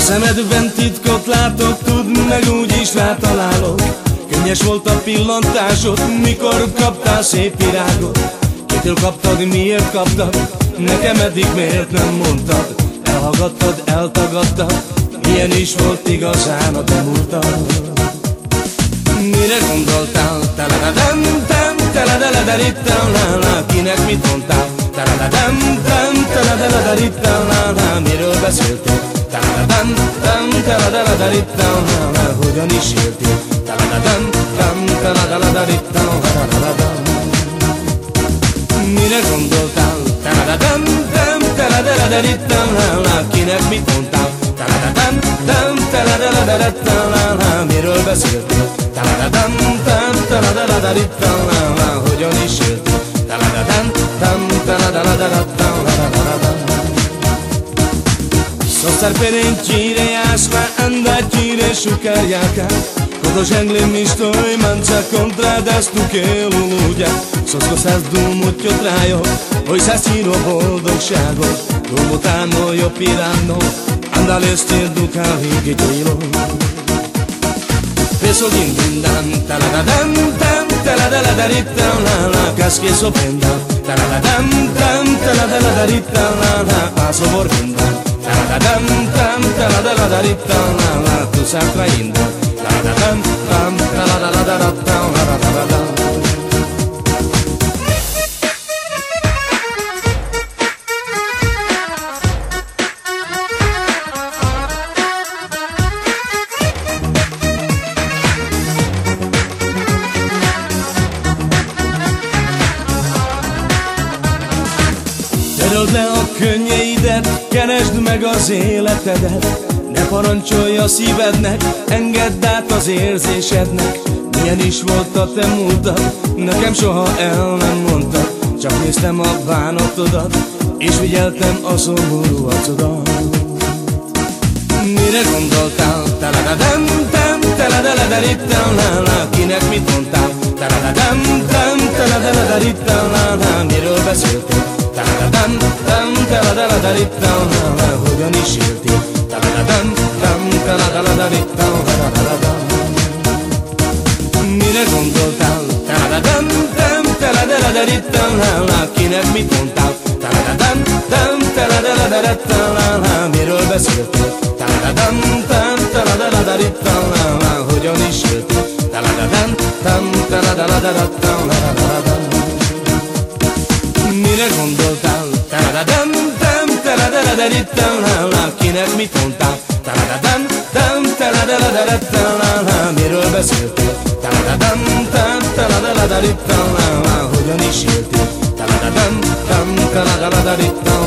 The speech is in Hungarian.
szemedben titkot látok, tudd meg úgy is rátalálok. Könnyes volt a pillantásod, mikor kaptál szép virágot. Kitől kaptad, miért kaptad, nekem eddig miért nem mondtad? Elhallgattad, eltagadtad, milyen is volt igazán a te múltad? Mire gondoltál, telededem, tem, teledelederittem, lá, kinek mit mondtál? Telededem, tem, teledelederittem, lá, miről beszéltél Telededem, tem, teledelederittem, lá, hogyan is éltél Telededem, tem, teledelederittem, lá, Mire gondoltál, telededem, tem, teledelederittem, lá, kinek mit mondtál Telededem, tem, teledelederittem, lá, miről beszéltél Taladadam, tam, taladadadarittam, hogyan is jött Berperen kire asla kire šukarjaka Kodo žangle mi što je manca kontra da stukelu ludja Sosko sa zdumu tjo trajo, oj sa sino boldog sciago. Dumu tamo io pirano, andale ste dukali gejilo Peso din din dan, taladadan tan, taladaladarita la la Kaske so pendan, taladadam tan, taladaladarita la la Paso morgendan Taradam tam taradaladariptam la tu sa trainda. Taradam tam taradaladaraptam la taradam. Töröld le a könnyeidet, keresd meg az életedet Ne parancsolj a szívednek, engedd át az érzésednek Milyen is volt a te múltad, nekem soha el nem mondtad Csak néztem a bánatodat, és figyeltem a szomorú arcodat Mire gondoltál? Telededem, tem, teledelederittem, lá, lá, kinek mit mondtál? Telededem, tem, teledelederittem, lá, lá, miről beszéltél? Taladam, tam, taladaladarittam, hogyan is éltél? Taladam, tam, taladaladarittam, Mire gondoltál? Taladam, tam, taladaladarittam, kinek mit mondtál? Taladam, tam, taladaladarittam, miről beszéltél? Taladam, tam, taladaladarittam, hogyan is éltél? Taladam, tam, taladaladarittam, Mire gondoltál? Telededem, tem, teledelederittem, lá, kinek mit mondtál? Telededem, tem, teledelederettem, lá, miről beszéltél? Telededem, tem, teledelederittem, lá, hogyan is éltél? Telededem, tem, teledelederittem,